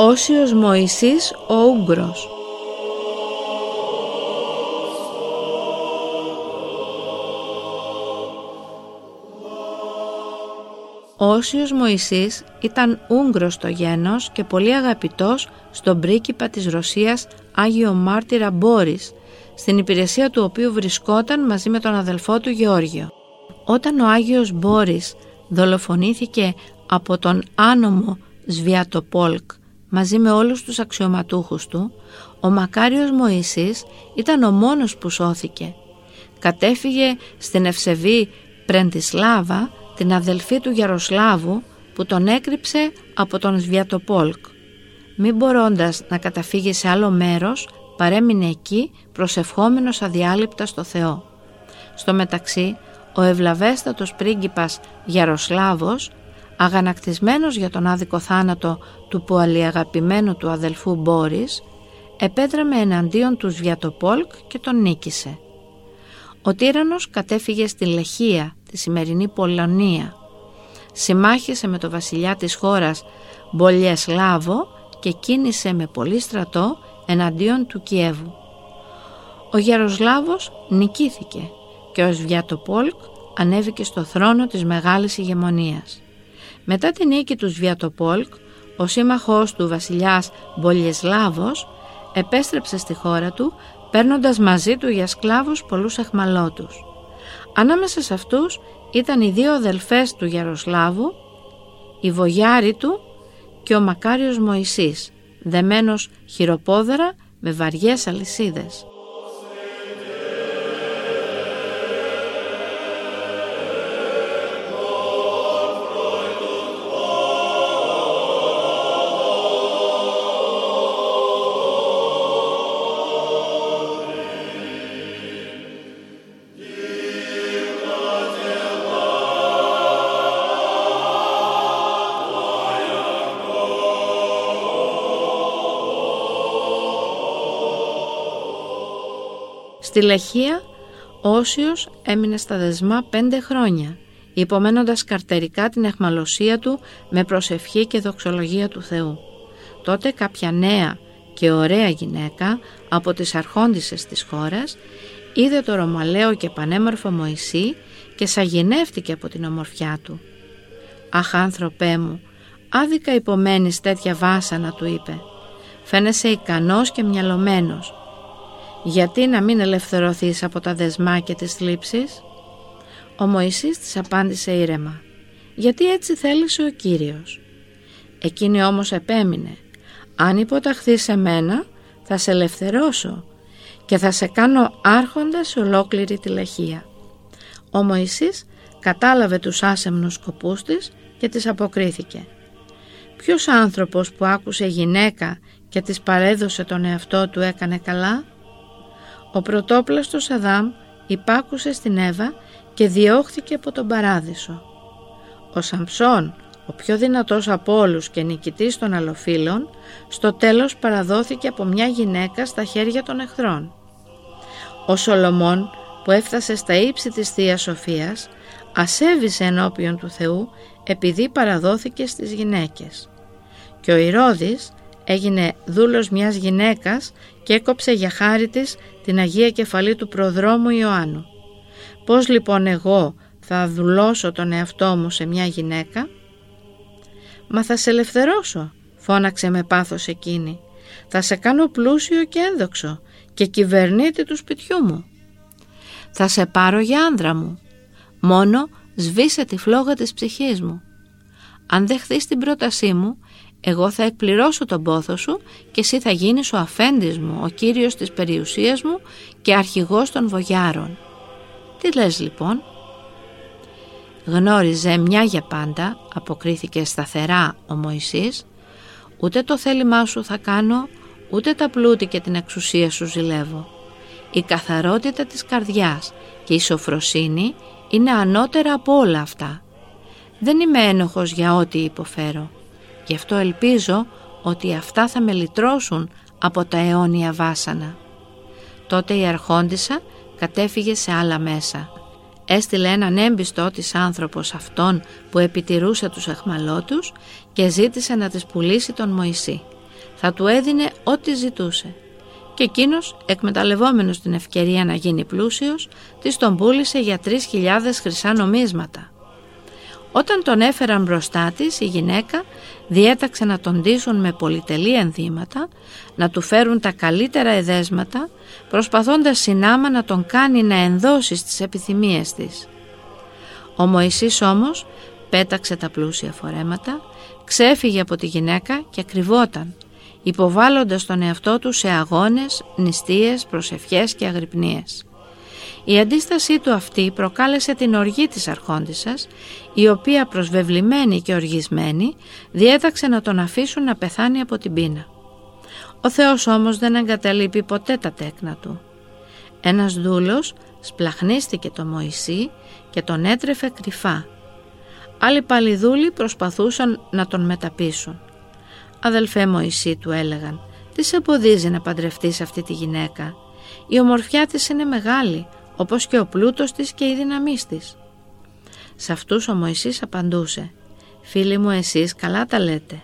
Όσιος Μωυσής ο Ούγκρος Ο Όσιος Μωυσής ήταν Ούγγρος στο γένος και πολύ αγαπητός στον πρίγκιπα της Ρωσίας Άγιο Μάρτυρα Μπόρις, στην υπηρεσία του οποίου βρισκόταν μαζί με τον αδελφό του Γεώργιο. Όταν ο Άγιος Μπόρις δολοφονήθηκε από τον άνομο Σβιατοπόλκ μαζί με όλους τους αξιωματούχους του, ο Μακάριος Μωυσής ήταν ο μόνος που σώθηκε. Κατέφυγε στην ευσεβή Πρεντισλάβα την αδελφή του Γιαροσλάβου που τον έκρυψε από τον Σβιατοπόλκ. Μην μπορώντας να καταφύγει σε άλλο μέρος, παρέμεινε εκεί προσευχόμενος αδιάλειπτα στο Θεό. Στο μεταξύ, ο ευλαβέστατος πρίγκιπας Γιαροσλάβος, αγανακτισμένος για τον άδικο θάνατο του αγαπημένου του αδελφού Μπόρις, επέδραμε εναντίον τους Σβιατοπόλκ και τον νίκησε. Ο τύρανος κατέφυγε στη Λεχία τη σημερινή Πολωνία. Συμμάχισε με το βασιλιά της χώρας Μπολιεσλάβο και κίνησε με πολύ στρατό εναντίον του Κιέβου. Ο Γεροσλάβος νικήθηκε και ο Σβιατοπόλκ ανέβηκε στο θρόνο της μεγάλης ηγεμονίας. Μετά την νίκη του Σβιατοπόλκ, ο σύμμαχός του βασιλιάς Μπολιεσλάβος επέστρεψε στη χώρα του παίρνοντας μαζί του για σκλάβους πολλούς εχμαλώτους. Ανάμεσα σε αυτούς ήταν οι δύο αδελφές του Γεροσλάβου, η Βογιάρη του και ο Μακάριος Μωυσής, δεμένος χειροπόδερα με βαριές αλυσίδες. Στη Λεχία, Όσιος έμεινε στα δεσμά πέντε χρόνια, υπομένοντας καρτερικά την εχμαλωσία του με προσευχή και δοξολογία του Θεού. Τότε κάποια νέα και ωραία γυναίκα από τις αρχόντισες της χώρας είδε το ρωμαλαίο και πανέμορφο Μωυσή και σαγηνεύτηκε από την ομορφιά του. «Αχ άνθρωπέ μου, άδικα υπομένεις τέτοια βάσανα» του είπε. «Φαίνεσαι ικανός και μυαλωμένος γιατί να μην ελευθερωθείς από τα δεσμά και τις θλίψεις; Ο Μωυσής της απάντησε ήρεμα «Γιατί έτσι θέλησε ο Κύριος». Εκείνη όμως επέμεινε «Αν υποταχθείς σε μένα θα σε ελευθερώσω και θα σε κάνω άρχοντα σε ολόκληρη τη λαχεία». Ο Μωυσής κατάλαβε τους άσεμνους σκοπούς της και της αποκρίθηκε. Ποιος άνθρωπος που άκουσε γυναίκα και της παρέδωσε τον εαυτό του έκανε καλά; Ο πρωτόπλαστος Αδάμ υπάκουσε στην Εύα και διώχθηκε από τον παράδεισο. Ο Σαμψόν, ο πιο δυνατός από όλους και νικητής των αλλοφύλων, στο τέλος παραδόθηκε από μια γυναίκα στα χέρια των εχθρών. Ο Σολομών, που έφτασε στα ύψη της θείας Σοφίας, ασέβησε ενώπιον του Θεού επειδή παραδόθηκε στις γυναίκες. Και ο Ηρώδης έγινε δούλος μιας γυναίκας και έκοψε για χάρη της την Αγία Κεφαλή του προδρόμου Ιωάννου. Πώς λοιπόν εγώ θα δουλώσω τον εαυτό μου σε μια γυναίκα; «Μα θα σε ελευθερώσω», φώναξε με πάθος εκείνη. «Θα σε κάνω πλούσιο και ένδοξο και κυβερνήτη του σπιτιού μου. Θα σε πάρω για άνδρα μου. Μόνο σβήσε τη φλόγα της ψυχής μου. Αν δεχθείς την πρότασή μου, εγώ θα εκπληρώσω τον πόθο σου και εσύ θα γίνεις ο αφέντης μου, ο κύριος της περιουσίας μου και αρχηγός των βογιάρων. Τι λες λοιπόν; Γνώριζε μια για πάντα, αποκρίθηκε σταθερά ο Μωυσής, ούτε το θέλημά σου θα κάνω, ούτε τα πλούτη και την εξουσία σου ζηλεύω. Η καθαρότητα της καρδιάς και η σοφροσύνη είναι ανώτερα από όλα αυτά. Δεν είμαι ένοχος για ό,τι υποφέρω. Γι' αυτό ελπίζω ότι αυτά θα με λυτρώσουν από τα αιώνια βάσανα. Τότε η αρχόντισα κατέφυγε σε άλλα μέσα. Έστειλε έναν έμπιστο της άνθρωπος αυτόν που επιτηρούσε τους αχμαλώτους και ζήτησε να τις πουλήσει τον Μωυσή. θα του έδινε ό,τι ζητούσε και εκείνος, εκμεταλλευόμενος την ευκαιρία να γίνει πλούσιος, της τον πούλησε για 3.000 χρυσά νομίσματα. Όταν τον έφεραν μπροστά της, η γυναίκα διέταξε να τον ντύσουν με πολυτελή ενδύματα, να του φέρουν τα καλύτερα εδέσματα, προσπαθώντας συνάμα να τον κάνει να ενδώσει στις επιθυμίες της. Ο Μωυσής όμως πέταξε τα πλούσια φορέματα, ξέφυγε από τη γυναίκα και κρυβόταν, υποβάλλοντας τον εαυτό του σε αγώνες, νηστείες, προσευχές και αγρυπνίες. Η αντίστασή του αυτή προκάλεσε την οργή της αρχόντισσας, η οποία προσβεβλημένη και οργισμένη διέταξε να τον αφήσουν να πεθάνει από την πείνα. Ο Θεός όμως δεν εγκαταλείπει ποτέ τα τέκνα του. Ένας δούλος σπλαχνίστηκε το Μωυσή και τον έτρεφε κρυφά. Άλλοι παλιδούλοι προσπαθούσαν να τον μεταπίσουν. «Αδελφέ Μωυσή» του έλεγαν «Τι σε εμποδίζει να παντρευτείς αυτή τη γυναίκα; Η ομορφιά της είναι μεγάλη, όπως και ο πλούτος της και η δύναμή της». Σε αυτούς ο Μωυσής απαντούσε «Φίλοι μου εσείς καλά τα λέτε.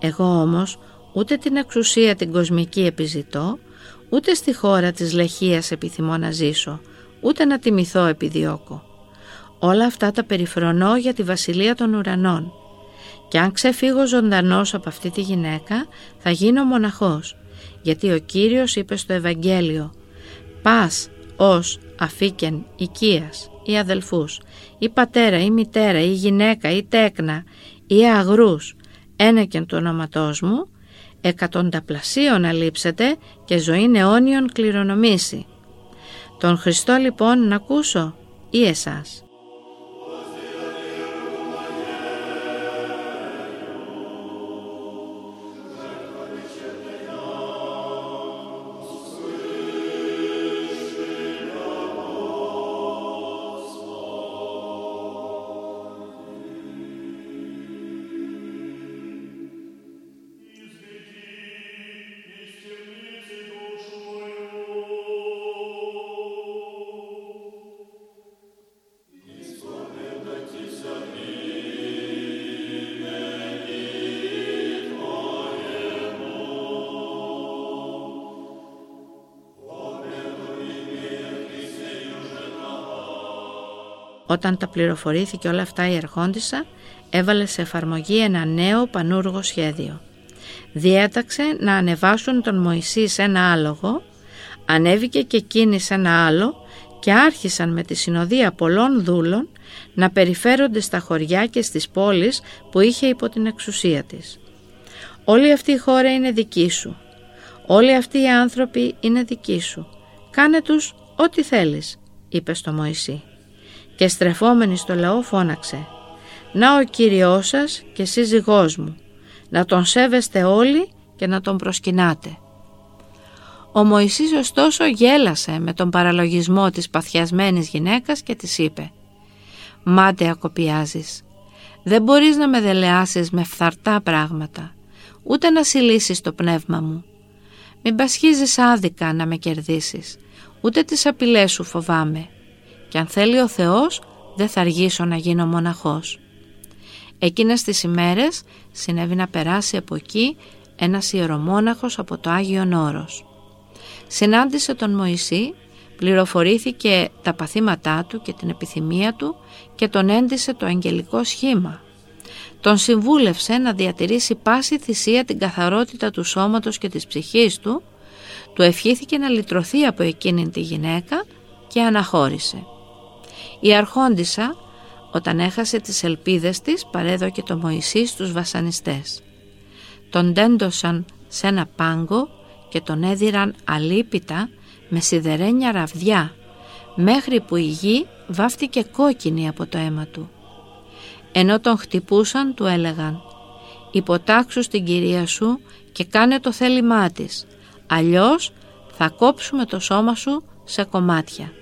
Εγώ όμως ούτε την εξουσία την κοσμική επιζητώ, ούτε στη χώρα της λεχίας επιθυμώ να ζήσω, ούτε να τιμηθώ επιδιώκω. Όλα αυτά τα περιφρονώ για τη βασιλεία των ουρανών και αν ξεφύγω ζωντανός από αυτή τη γυναίκα θα γίνω μοναχός γιατί ο Κύριος είπε στο Ευαγγέλιο «Πας ως αφήκεν οικίας ή αδελφούς ή πατέρα ή μητέρα ή γυναίκα ή τέκνα ή αγρούς ένεκεν του ονοματός μου εκατονταπλασίων αλείψετε και ζωή αιώνιον κληρονομήσει». Τον Χριστό λοιπόν να ακούσω ή εσάς. Όταν τα πληροφορήθηκε όλα αυτά η Αρχόντισσα, έβαλε σε εφαρμογή ένα νέο πανούργο σχέδιο. Διέταξε να ανεβάσουν τον Μωυσή σε ένα άλογο, ανέβηκε και εκείνη σε ένα άλλο και άρχισαν με τη συνοδεία πολλών δούλων να περιφέρονται στα χωριά και στις πόλεις που είχε υπό την εξουσία της. Όλη αυτή η χώρα είναι δική σου. Όλοι αυτοί οι άνθρωποι είναι δικοί σου. Κάνε τους ό,τι θέλεις, είπε στο Μωυσή και στρεφόμενη στο λαό φώναξε «Να ο Κύριός σας και σύζυγός μου, να τον σέβεστε όλοι και να τον προσκυνάτε». Ο Μωυσής ωστόσο γέλασε με τον παραλογισμό της παθιασμένης γυναίκας και της είπε «Μάτε ακοπιάζεις, δεν μπορείς να με δελεάσεις με φθαρτά πράγματα, ούτε να συλλήσεις το πνεύμα μου. Μην πασχίζεις άδικα να με κερδίσεις, ούτε τις απειλές σου φοβάμαι και αν θέλει ο Θεός δεν θα αργήσω να γίνω μοναχός. Εκείνες τις ημέρες συνέβη να περάσει από εκεί ένας ιερομόναχος από το Άγιο Όρος. Συνάντησε τον Μωυσή, πληροφορήθηκε τα παθήματά του και την επιθυμία του και τον έντισε το αγγελικό σχήμα. Τον συμβούλευσε να διατηρήσει πάση θυσία την καθαρότητα του σώματος και της ψυχής του, του ευχήθηκε να λυτρωθεί από εκείνη τη γυναίκα και αναχώρησε. Η Αρχόντισσα όταν έχασε τις ελπίδες της παρέδωκε το Μωυσή στους βασανιστές. Τον τέντωσαν σε ένα πάγκο και τον έδιραν αλίπητα με σιδερένια ραβδιά μέχρι που η γη βάφτηκε κόκκινη από το αίμα του. Ενώ τον χτυπούσαν του έλεγαν «Υποτάξου στην κυρία σου και κάνε το θέλημά της, αλλιώς θα κόψουμε το σώμα σου σε κομμάτια».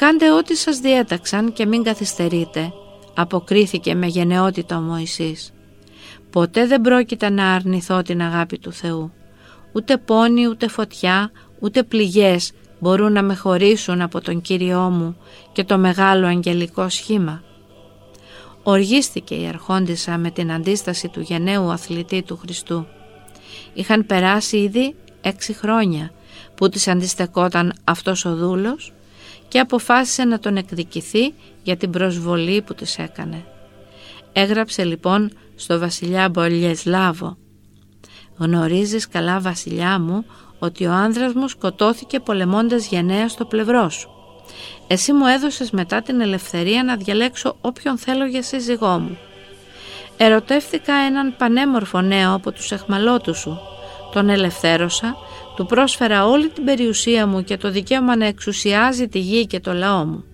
«Κάντε ό,τι σας διέταξαν και μην καθυστερείτε», αποκρίθηκε με γενναιότητα ο Μωυσής. «Ποτέ δεν πρόκειται να αρνηθώ την αγάπη του Θεού. Ούτε πόνοι, ούτε φωτιά, ούτε πληγές μπορούν να με χωρίσουν από τον Κύριό μου και το μεγάλο αγγελικό σχήμα». Οργίστηκε η Αρχόντισσα με την αντίσταση του γενναίου αθλητή του Χριστού. Είχαν περάσει ήδη έξι χρόνια που της αντιστεκόταν αυτός ο δούλος και αποφάσισε να τον εκδικηθεί για την προσβολή που της έκανε. Έγραψε λοιπόν στο βασιλιά Μπολιεσλάβο «Γνωρίζεις καλά βασιλιά μου ότι ο άνδρας μου σκοτώθηκε πολεμώντας γενναία στο πλευρό σου. Εσύ μου έδωσες μετά την ελευθερία να διαλέξω όποιον θέλω για σύζυγό μου. Ερωτεύτηκα έναν πανέμορφο νέο από τους εχμαλώτους σου. Τον ελευθέρωσα, του πρόσφερα όλη την περιουσία μου και το δικαίωμα να εξουσιάζει τη γη και το λαό μου.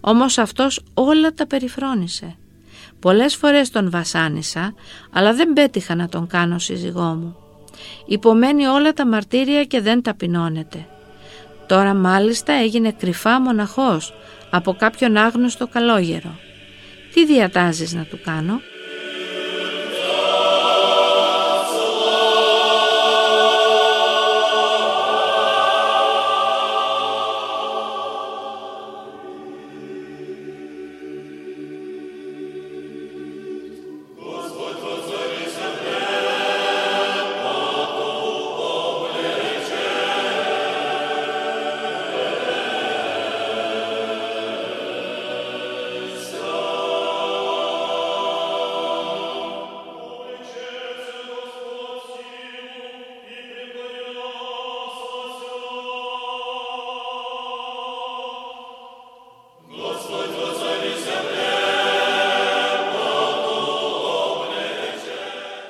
Όμως αυτός όλα τα περιφρόνησε. Πολλές φορές τον βασάνισα, αλλά δεν πέτυχα να τον κάνω σύζυγό μου. Υπομένει όλα τα μαρτύρια και δεν ταπεινώνεται. Τώρα μάλιστα έγινε κρυφά μοναχός από κάποιον άγνωστο καλόγερο. Τι διατάζεις να του κάνω;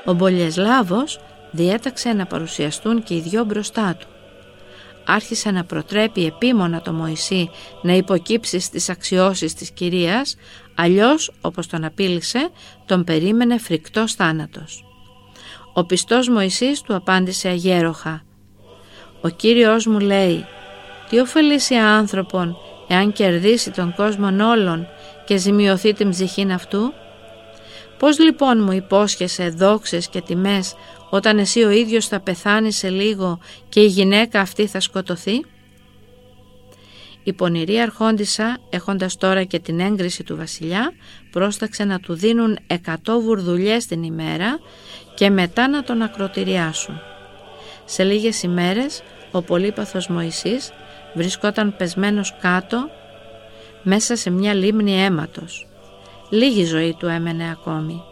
Ο Μπολιεσλάβος διέταξε να παρουσιαστούν και οι δυο μπροστά του. Άρχισε να προτρέπει επίμονα το Μωυσή να υποκύψει στις αξιώσεις της κυρίας, αλλιώς, όπως τον απείλησε, τον περίμενε φρικτός θάνατος. Ο πιστός Μωυσής του απάντησε αγέροχα «Ο Κύριος μου λέει, τι ωφελήσει άνθρωπον εάν κερδίσει τον κόσμο όλων και ζημιωθεί την ψυχήν αυτού» Πώς λοιπόν μου υπόσχεσαι δόξες και τιμές όταν εσύ ο ίδιος θα πεθάνεις σε λίγο και η γυναίκα αυτή θα σκοτωθεί; Η πονηρή αρχόντισα έχοντας τώρα και την έγκριση του βασιλιά πρόσταξε να του δίνουν εκατό βουρδουλιές την ημέρα και μετά να τον ακροτηριάσουν. Σε λίγες ημέρες ο πολύπαθος Μωυσής βρισκόταν πεσμένος κάτω μέσα σε μια λίμνη αίματος. Λίγη ζωή του έμενε ακόμη.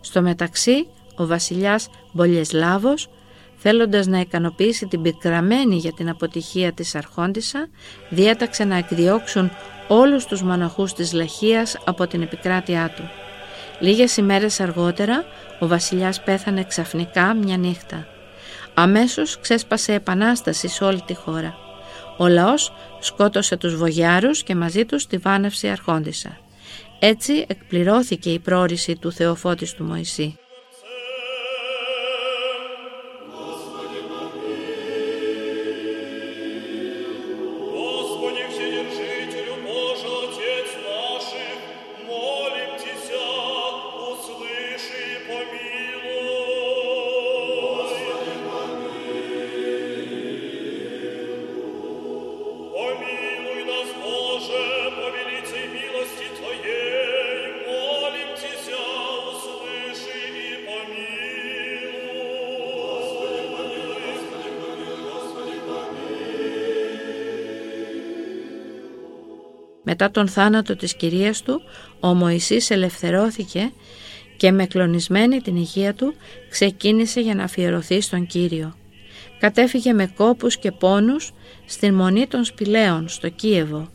Στο μεταξύ, ο βασιλιάς Μπολιεσλάβος, θέλοντας να ικανοποιήσει την πικραμένη για την αποτυχία της Αρχόντισσα, διέταξε να εκδιώξουν όλους τους μοναχούς της Λαχίας από την επικράτειά του. Λίγες ημέρες αργότερα, ο βασιλιάς πέθανε ξαφνικά μια νύχτα. Αμέσως ξέσπασε επανάσταση σε όλη τη χώρα. Ο λαός σκότωσε τους βογιάρους και μαζί τους τη βάνευση Αρχόντισσα. Έτσι εκπληρώθηκε η πρόρηση του Θεοφώτης του Μωυσή. Μετά τον θάνατο της κυρίας του, ο Μωυσής ελευθερώθηκε και με κλονισμένη την υγεία του ξεκίνησε για να αφιερωθεί στον Κύριο. Κατέφυγε με κόπους και πόνους στην μονή των σπηλαίων στο Κίεβο,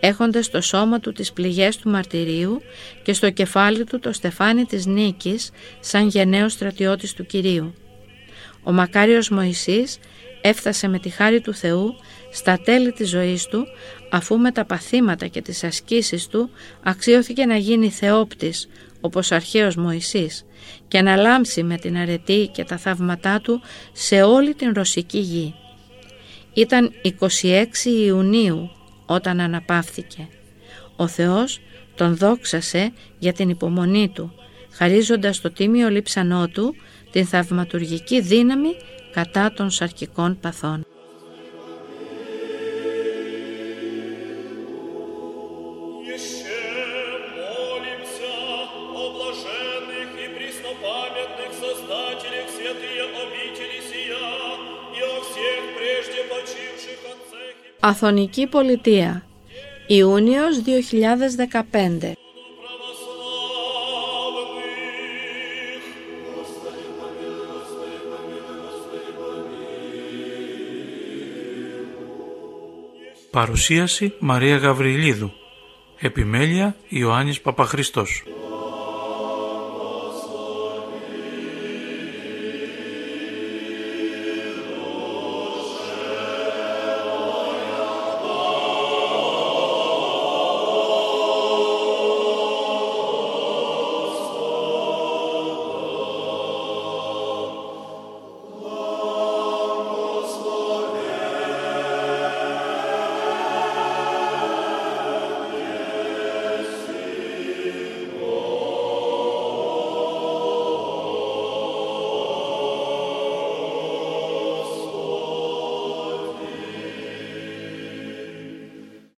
έχοντας στο σώμα του τις πληγές του μαρτυρίου και στο κεφάλι του το στεφάνι της νίκης σαν γενναίος στρατιώτης του Κυρίου. Ο μακάριος Μωυσής έφτασε με τη χάρη του Θεού στα τέλη της ζωής του αφού με τα παθήματα και τις ασκήσεις του αξιώθηκε να γίνει θεόπτης όπως αρχαίος Μωυσής και να λάμψει με την αρετή και τα θαύματά του σε όλη την ρωσική γη. Ήταν 26 Ιουνίου όταν αναπαύθηκε. Ο Θεός τον δόξασε για την υπομονή του, χαρίζοντας το τίμιο λείψανό του την θαυματουργική δύναμη κατά των σαρκικών παθών. Αθωνική Πολιτεία Ιούνιος 2015 Παρουσίαση Μαρία Γαβριλίδου. Επιμέλεια Ιωάννης Παπαχριστός